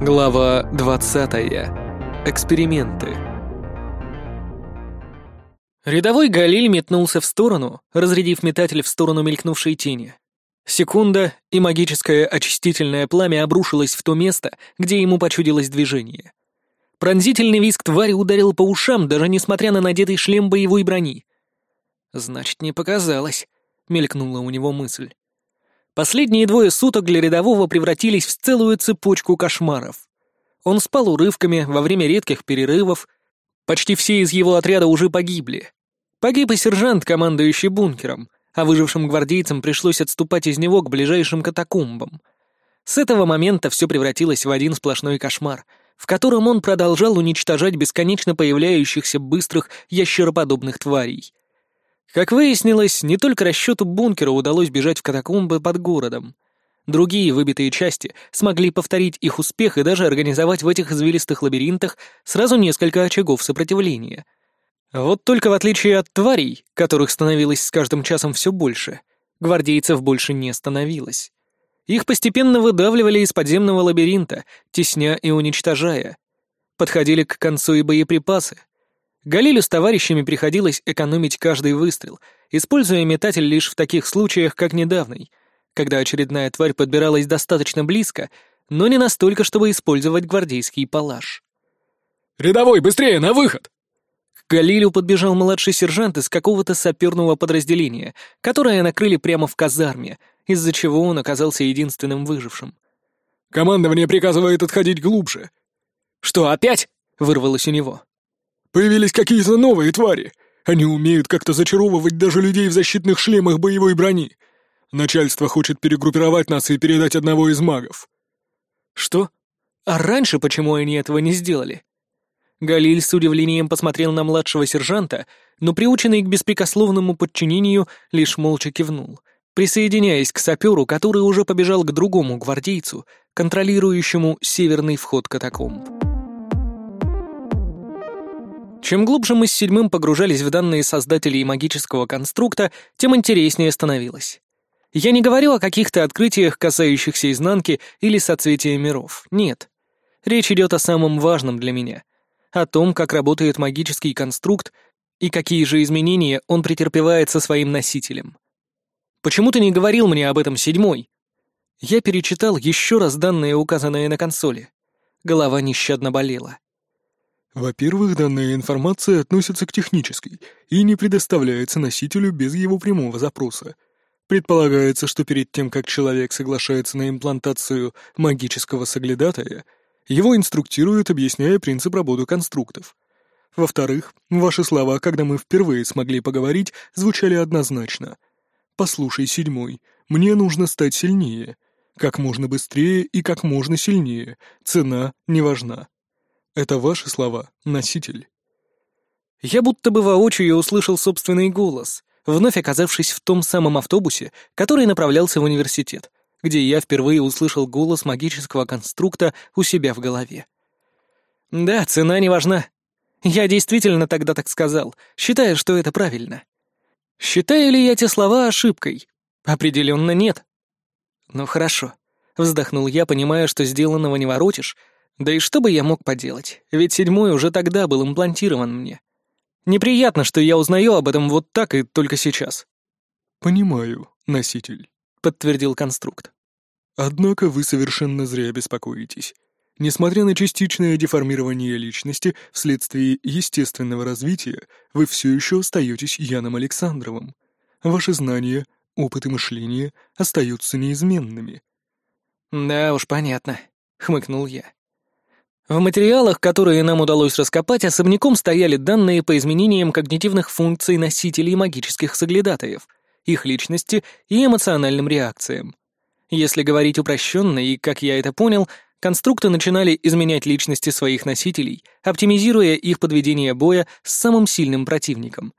Глава 20. Эксперименты. Рядовой Галиль метнулся в сторону, разрядив метатель в сторону мелькнувшей тени. Секунда, и магическое очистительное пламя обрушилось в то место, где ему почудилось движение. Пронзительный визг твари ударил по ушам, даже несмотря на надетый шлем боевой брони. «Значит, не показалось», — мелькнула у него мысль. Последние двое суток для рядового превратились в целую цепочку кошмаров. Он спал урывками во время редких перерывов. Почти все из его отряда уже погибли. Погиб и сержант, командующий бункером, а выжившим гвардейцам пришлось отступать из него к ближайшим катакомбам. С этого момента все превратилось в один сплошной кошмар, в котором он продолжал уничтожать бесконечно появляющихся быстрых ящероподобных тварей — как выяснилось, не только расчету бункера удалось бежать в катакомбы под городом. Другие выбитые части смогли повторить их успех и даже организовать в этих извилистых лабиринтах сразу несколько очагов сопротивления. Вот только в отличие от тварей, которых становилось с каждым часом все больше, гвардейцев больше не становилось. Их постепенно выдавливали из подземного лабиринта, тесня и уничтожая. Подходили к концу и боеприпасы, Галилю с товарищами приходилось экономить каждый выстрел, используя метатель лишь в таких случаях, как недавний, когда очередная тварь подбиралась достаточно близко, но не настолько, чтобы использовать гвардейский палаш. «Рядовой, быстрее, на выход!» К Галилю подбежал младший сержант из какого-то саперного подразделения, которое накрыли прямо в казарме, из-за чего он оказался единственным выжившим. «Командование приказывает отходить глубже». «Что, опять?» — вырвалось у него. Появились какие-то новые твари. Они умеют как-то зачаровывать даже людей в защитных шлемах боевой брони. Начальство хочет перегруппировать нас и передать одного из магов». «Что? А раньше почему они этого не сделали?» Галиль с удивлением посмотрел на младшего сержанта, но приученный к беспрекословному подчинению лишь молча кивнул, присоединяясь к саперу, который уже побежал к другому гвардейцу, контролирующему северный вход катакомб. Чем глубже мы с седьмым погружались в данные создателей магического конструкта, тем интереснее становилось. Я не говорю о каких-то открытиях, касающихся изнанки или соцветия миров. Нет. Речь идет о самом важном для меня. О том, как работает магический конструкт и какие же изменения он претерпевает со своим носителем. Почему ты не говорил мне об этом седьмой? Я перечитал еще раз данные, указанные на консоли. Голова нещадно болела. Во-первых, данная информация относится к технической и не предоставляется носителю без его прямого запроса. Предполагается, что перед тем, как человек соглашается на имплантацию магического соглядатая, его инструктируют, объясняя принцип работы конструктов. Во-вторых, ваши слова, когда мы впервые смогли поговорить, звучали однозначно. «Послушай, седьмой, мне нужно стать сильнее. Как можно быстрее и как можно сильнее. Цена не важна». Это ваши слова, носитель. Я будто бы воочию услышал собственный голос, вновь оказавшись в том самом автобусе, который направлялся в университет, где я впервые услышал голос магического конструкта у себя в голове. Да, цена не важна. Я действительно тогда так сказал, считая, что это правильно. Считаю ли я те слова ошибкой? Определенно нет. Ну хорошо. Вздохнул я, понимая, что сделанного не воротишь, да и что бы я мог поделать, ведь седьмой уже тогда был имплантирован мне. Неприятно, что я узнаю об этом вот так и только сейчас. «Понимаю, носитель», — подтвердил конструкт. «Однако вы совершенно зря беспокоитесь. Несмотря на частичное деформирование личности вследствие естественного развития, вы все еще остаетесь Яном Александровым. Ваши знания, опыт и мышление остаются неизменными». «Да уж, понятно», — хмыкнул я. В материалах, которые нам удалось раскопать, особняком стояли данные по изменениям когнитивных функций носителей магических соглядатаев, их личности и эмоциональным реакциям. Если говорить упрощенно и, как я это понял, конструкты начинали изменять личности своих носителей, оптимизируя их подведение боя с самым сильным противником.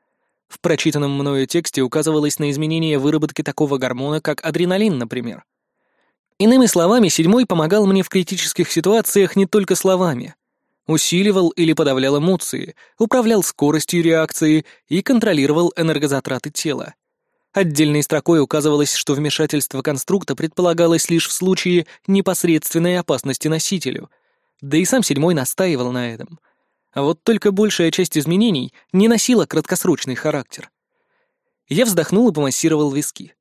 В прочитанном мною тексте указывалось на изменение выработки такого гормона, как адреналин, например. Иными словами, седьмой помогал мне в критических ситуациях не только словами. Усиливал или подавлял эмоции, управлял скоростью реакции и контролировал энергозатраты тела. Отдельной строкой указывалось, что вмешательство конструкта предполагалось лишь в случае непосредственной опасности носителю, Да и сам седьмой настаивал на этом. А вот только большая часть изменений не носила краткосрочный характер. Я вздохнул и помассировал виски.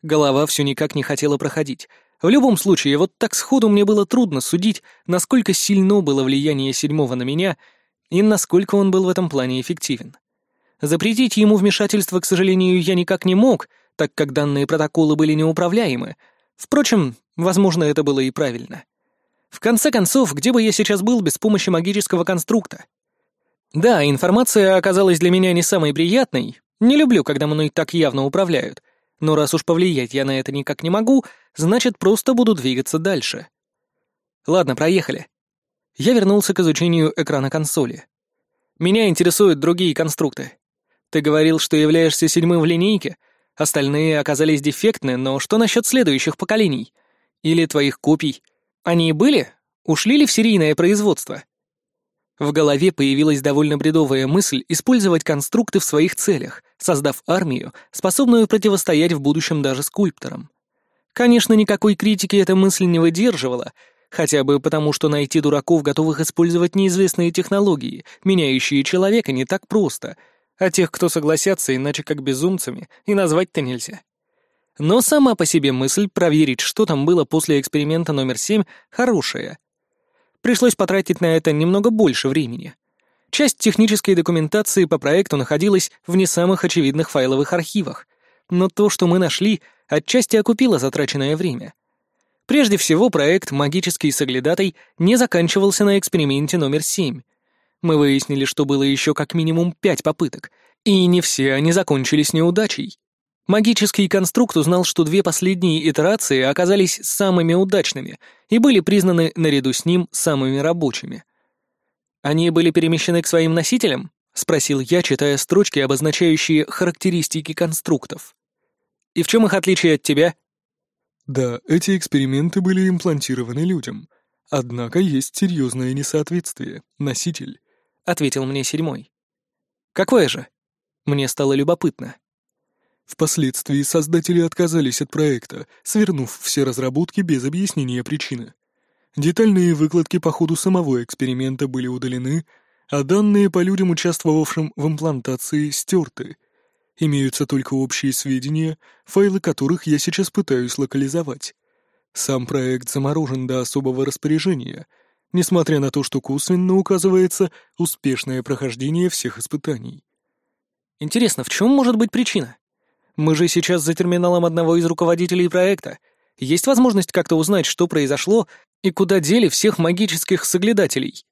Голова все никак не хотела проходить. В любом случае, вот так сходу мне было трудно судить, насколько сильно было влияние седьмого на меня и насколько он был в этом плане эффективен. Запретить ему вмешательство, к сожалению, я никак не мог, так как данные протоколы были неуправляемы. Впрочем, возможно, это было и правильно. В конце концов, где бы я сейчас был без помощи магического конструкта? Да, информация оказалась для меня не самой приятной. Не люблю, когда мной так явно управляют. Но раз уж повлиять я на это никак не могу, значит, просто буду двигаться дальше. Ладно, проехали. Я вернулся к изучению экрана консоли. Меня интересуют другие конструкты. Ты говорил, что являешься седьмым в линейке, остальные оказались дефектны, но что насчет следующих поколений? Или твоих копий? Они были? Ушли ли в серийное производство? В голове появилась довольно бредовая мысль использовать конструкты в своих целях, создав армию, способную противостоять в будущем даже скульпторам. Конечно, никакой критики эта мысль не выдерживала, хотя бы потому, что найти дураков, готовых использовать неизвестные технологии, меняющие человека, не так просто — а тех, кто согласятся, иначе как безумцами, и назвать-то нельзя. Но сама по себе мысль проверить, что там было после эксперимента номер семь, хорошая. Пришлось потратить на это немного больше времени. Часть технической документации по проекту находилась в не самых очевидных файловых архивах, но то, что мы нашли, отчасти окупило затраченное время. Прежде всего, проект «Магический соглядатай» не заканчивался на эксперименте номер семь — мы выяснили, что было еще как минимум пять попыток, и не все они закончились неудачей. Магический конструкт узнал, что две последние итерации оказались самыми удачными и были признаны наряду с ним самыми рабочими. «Они были перемещены к своим носителям?» — спросил я, читая строчки, обозначающие характеристики конструктов. «И в чем их отличие от тебя?» «Да, эти эксперименты были имплантированы людям. Однако есть серьезное несоответствие. Носитель ответил мне седьмой. «Какое же?» Мне стало любопытно. Впоследствии создатели отказались от проекта, свернув все разработки без объяснения причины. Детальные выкладки по ходу самого эксперимента были удалены, а данные по людям, участвовавшим в имплантации, стерты. Имеются только общие сведения, файлы которых я сейчас пытаюсь локализовать. Сам проект заморожен до особого распоряжения — несмотря на то, что косвенно указывается успешное прохождение всех испытаний. Интересно, в чем может быть причина? Мы же сейчас за терминалом одного из руководителей проекта. Есть возможность как-то узнать, что произошло и куда дели всех магических соглядателей?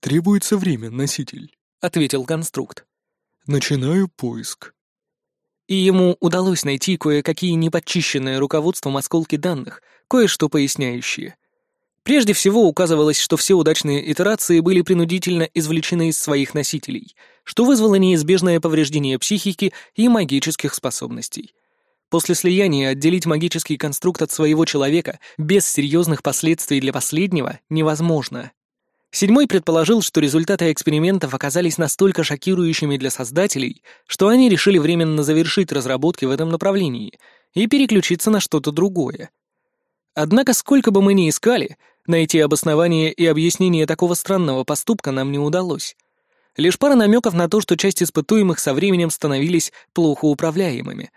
Требуется время, носитель, ответил конструкт. Начинаю поиск. И ему удалось найти кое-какие неподчищенные руководством осколки данных, кое-что поясняющие. Прежде всего указывалось, что все удачные итерации были принудительно извлечены из своих носителей, что вызвало неизбежное повреждение психики и магических способностей. После слияния отделить магический конструкт от своего человека без серьезных последствий для последнего невозможно. Седьмой предположил, что результаты экспериментов оказались настолько шокирующими для создателей, что они решили временно завершить разработки в этом направлении и переключиться на что-то другое. Однако, сколько бы мы ни искали, найти обоснование и объяснение такого странного поступка нам не удалось. Лишь пара намеков на то, что часть испытуемых со временем становились плохо управляемыми.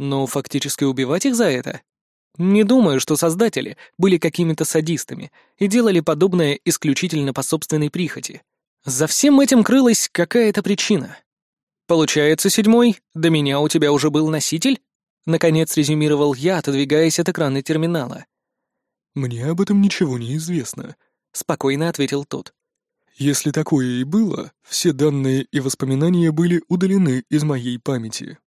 Но фактически убивать их за это? Не думаю, что создатели были какими-то садистами и делали подобное исключительно по собственной прихоти. За всем этим крылась какая-то причина. Получается, седьмой, до меня у тебя уже был носитель? Наконец резюмировал я, отодвигаясь от экрана терминала. «Мне об этом ничего не известно», — спокойно ответил тот. «Если такое и было, все данные и воспоминания были удалены из моей памяти».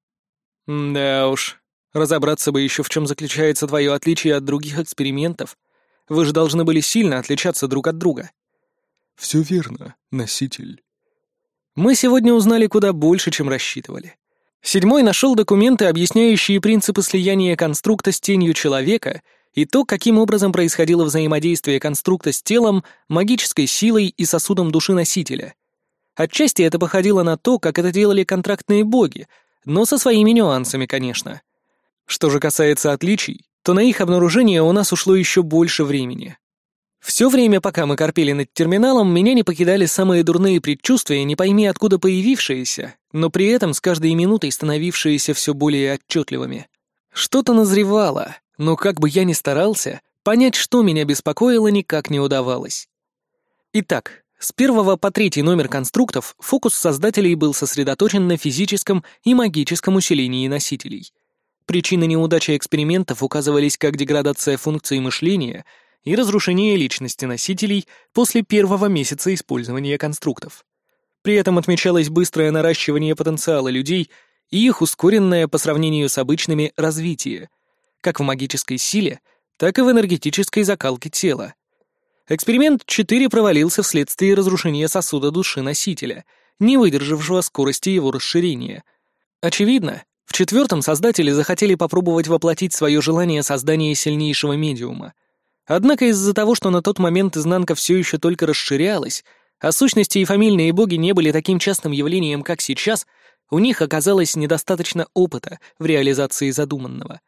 «Да уж, разобраться бы еще в чем заключается твое отличие от других экспериментов. Вы же должны были сильно отличаться друг от друга». «Все верно, носитель». Мы сегодня узнали куда больше, чем рассчитывали. Седьмой нашел документы, объясняющие принципы слияния конструкта с тенью человека и то, каким образом происходило взаимодействие конструкта с телом, магической силой и сосудом души носителя. Отчасти это походило на то, как это делали контрактные боги, но со своими нюансами, конечно. Что же касается отличий, то на их обнаружение у нас ушло еще больше времени. Все время, пока мы корпели над терминалом, меня не покидали самые дурные предчувствия, не пойми откуда появившиеся, но при этом с каждой минутой становившиеся все более отчетливыми. Что-то назревало, но как бы я ни старался, понять, что меня беспокоило, никак не удавалось. Итак, с первого по третий номер конструктов фокус создателей был сосредоточен на физическом и магическом усилении носителей. Причины неудачи экспериментов указывались как деградация функций мышления — и разрушение личности носителей после первого месяца использования конструктов. При этом отмечалось быстрое наращивание потенциала людей и их ускоренное по сравнению с обычными развитие, как в магической силе, так и в энергетической закалке тела. Эксперимент 4 провалился вследствие разрушения сосуда души носителя, не выдержавшего скорости его расширения. Очевидно, в четвертом создатели захотели попробовать воплотить свое желание создания сильнейшего медиума — Однако из-за того, что на тот момент изнанка все еще только расширялась, а сущности и фамильные боги не были таким частым явлением, как сейчас, у них оказалось недостаточно опыта в реализации задуманного.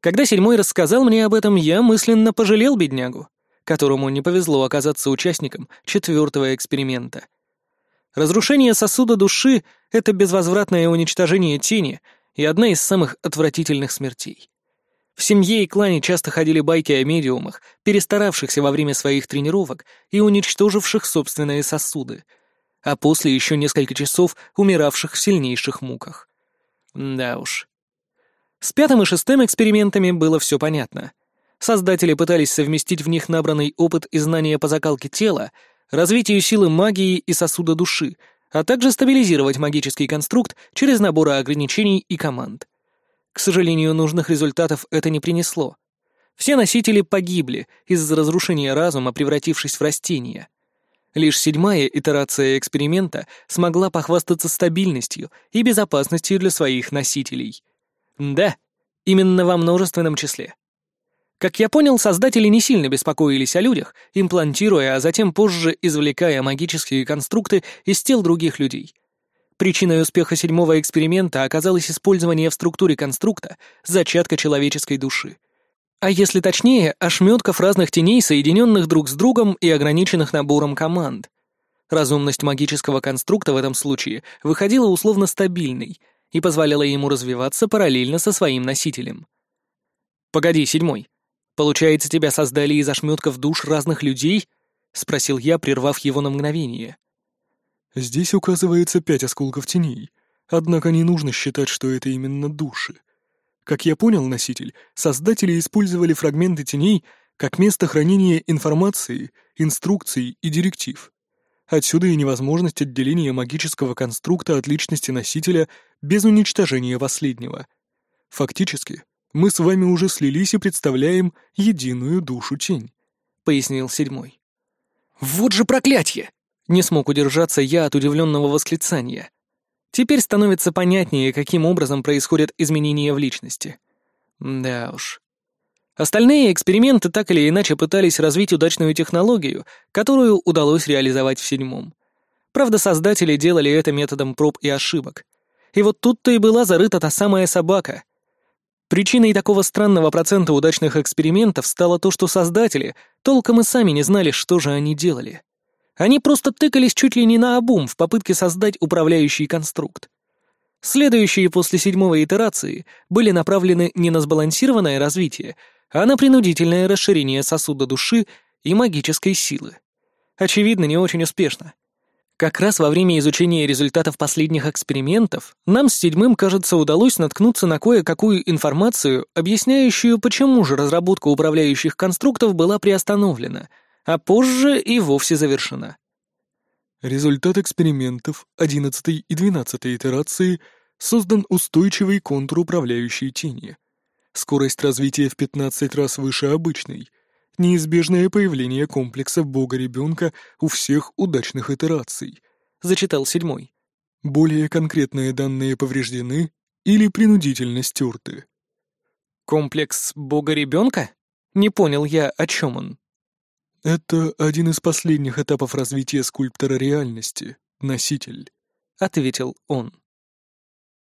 Когда седьмой рассказал мне об этом, я мысленно пожалел беднягу, которому не повезло оказаться участником четвертого эксперимента. Разрушение сосуда души — это безвозвратное уничтожение тени и одна из самых отвратительных смертей. В семье и клане часто ходили байки о медиумах, перестаравшихся во время своих тренировок и уничтоживших собственные сосуды, а после еще несколько часов умиравших в сильнейших муках. Да уж. С пятым и шестым экспериментами было все понятно. Создатели пытались совместить в них набранный опыт и знания по закалке тела, развитию силы магии и сосуда души, а также стабилизировать магический конструкт через наборы ограничений и команд. К сожалению, нужных результатов это не принесло. Все носители погибли из-за разрушения разума, превратившись в растения. Лишь седьмая итерация эксперимента смогла похвастаться стабильностью и безопасностью для своих носителей. Да, именно во множественном числе. Как я понял, создатели не сильно беспокоились о людях, имплантируя, а затем позже извлекая магические конструкты из тел других людей. Причиной успеха седьмого эксперимента оказалось использование в структуре конструкта зачатка человеческой души. А если точнее, ошметков разных теней, соединенных друг с другом и ограниченных набором команд. Разумность магического конструкта в этом случае выходила условно стабильной и позволяла ему развиваться параллельно со своим носителем. «Погоди, седьмой. Получается, тебя создали из ошметков душ разных людей?» — спросил я, прервав его на мгновение. Здесь указывается пять осколков теней, однако не нужно считать, что это именно души. Как я понял, носитель, создатели использовали фрагменты теней как место хранения информации, инструкций и директив. Отсюда и невозможность отделения магического конструкта от личности носителя без уничтожения последнего. Фактически, мы с вами уже слились и представляем единую душу-тень», — пояснил седьмой. «Вот же проклятье!» Не смог удержаться я от удивленного восклицания. Теперь становится понятнее, каким образом происходят изменения в личности. Да уж. Остальные эксперименты так или иначе пытались развить удачную технологию, которую удалось реализовать в седьмом. Правда, создатели делали это методом проб и ошибок. И вот тут-то и была зарыта та самая собака. Причиной такого странного процента удачных экспериментов стало то, что создатели толком и сами не знали, что же они делали. Они просто тыкались чуть ли не на обум в попытке создать управляющий конструкт. Следующие после седьмой итерации были направлены не на сбалансированное развитие, а на принудительное расширение сосуда души и магической силы. Очевидно, не очень успешно. Как раз во время изучения результатов последних экспериментов нам с седьмым, кажется, удалось наткнуться на кое-какую информацию, объясняющую, почему же разработка управляющих конструктов была приостановлена — а позже и вовсе завершена. Результат экспериментов 11 и 12 итерации создан устойчивый контур управляющей тени. Скорость развития в 15 раз выше обычной. Неизбежное появление комплекса бога-ребенка у всех удачных итераций. Зачитал седьмой. Более конкретные данные повреждены или принудительно стерты. «Комплекс бога-ребенка?» Не понял я, о чем он. «Это один из последних этапов развития скульптора реальности, носитель», — ответил он.